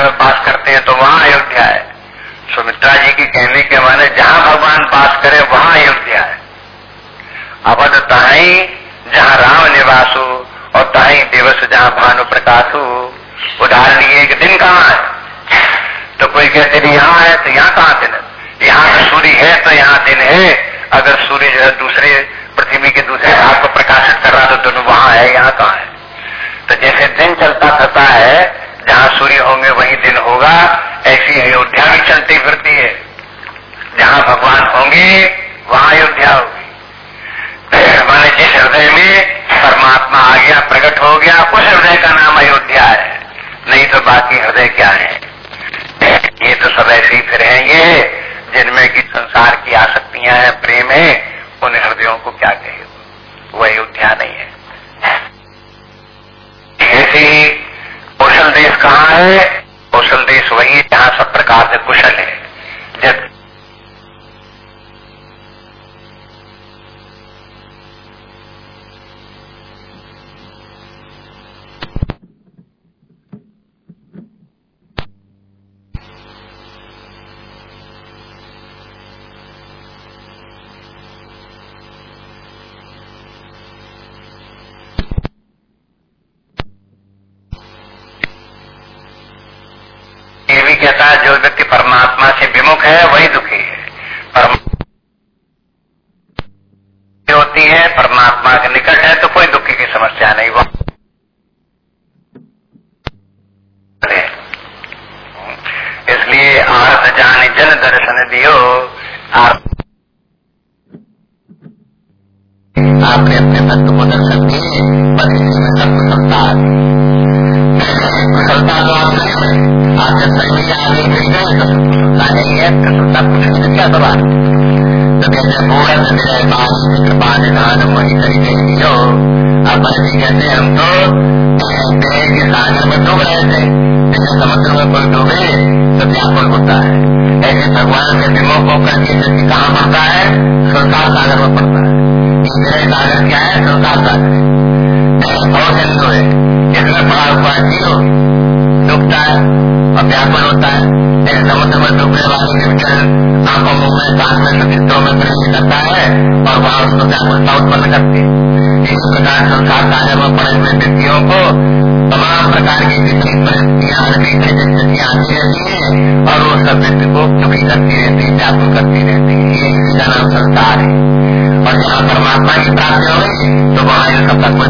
में पास करते हैं तो वहाँ अयोध्या है। सुमित्रा जी की कहने के माने जहाँ भगवान पास करे, वहाँ अयोध्या है। अवध तहाई जहाँ राम निवासु और तहाई दिवस जहाँ भानु प्रकाशु उदाहरण लिए एक दिन कहाँ है? तो कोई कहते नहीं यहाँ है तो यहाँ कहाँ दिन यहाँ तो सूर्य है तो यहाँ दिन है। अगर सूर्य जो है दूसरे पृथ्वी के दूसरे भाग को प्रकाशित कर रहा तो दोनों वहाँ है, यहाँ कहाँ है? तो जैसे दिन चलता फिरता है, जहाँ सूर्य होंगे वही दिन होगा, ऐसी अयोध्या भी चलती फिरती है। जहाँ भगवान होंगे, वहाँ अयोध्या होगी। माने जिस हृदय में परमात्मा आ गया, प्रकट हो गया, उस हृदय का नाम अयोध्या है। नहीं तो बाकी हृदय क्या है? ये तो सब ऐसे ही फिर हैं ये, जिनमें की संसार की आसक्तियाँ हैं, प्रेम है, उन हृदयों को क्या कहे? वो अयोध्या नहीं है ऐसे ही कौशल देश कहाँ है कौशल देश वही जहाँ सब प्रकार से कुशल है जब कहता है जो व्यक्ति परमात्मा से विमुख है वही दुखी है होती है परमात्मा के निकट है तो कोई दुखी की समस्या नहीं वो इसलिए आर्थ जान, जन दर्शन दियो। आप आपने अपने भक्त को दर्शन दिए बस इसी में सब कुशलता में व्यक्तियों को तमाम प्रकार की विपरीत परिस्थितियाँ विपरीत स्थितियाँ आती रहती है, और वो सब व्यक्ति को दुखी करती रहती है व्याकुल करती रहती है, ये इसी का नाम संसार है। और जहाँ परमात्मा की प्राप्ति होगी तो वहाँ इन सबका कोई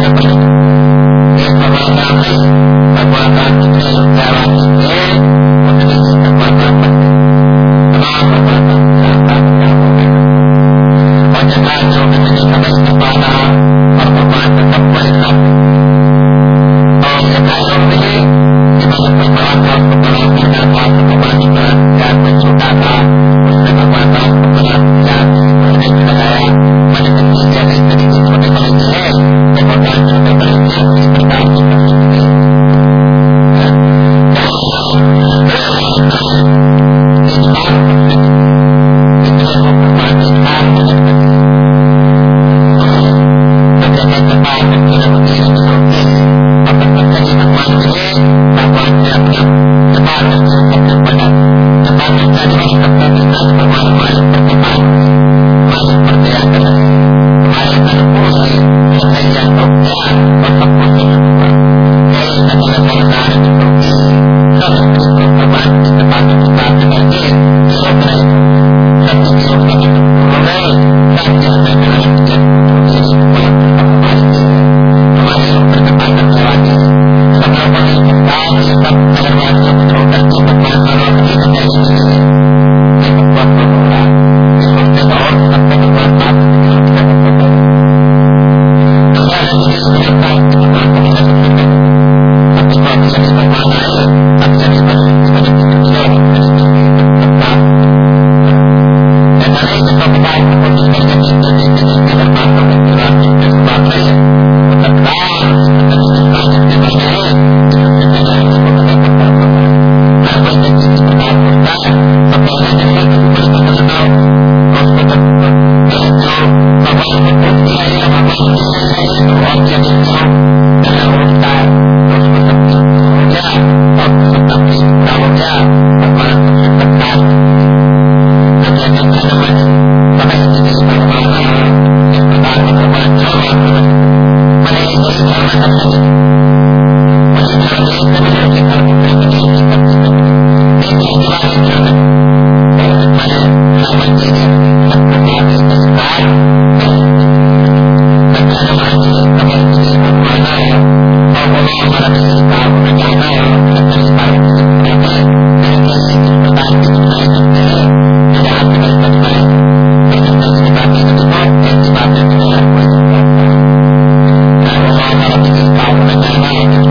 ಸಂಬಂಧಪಟ್ಟ तो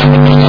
हाँ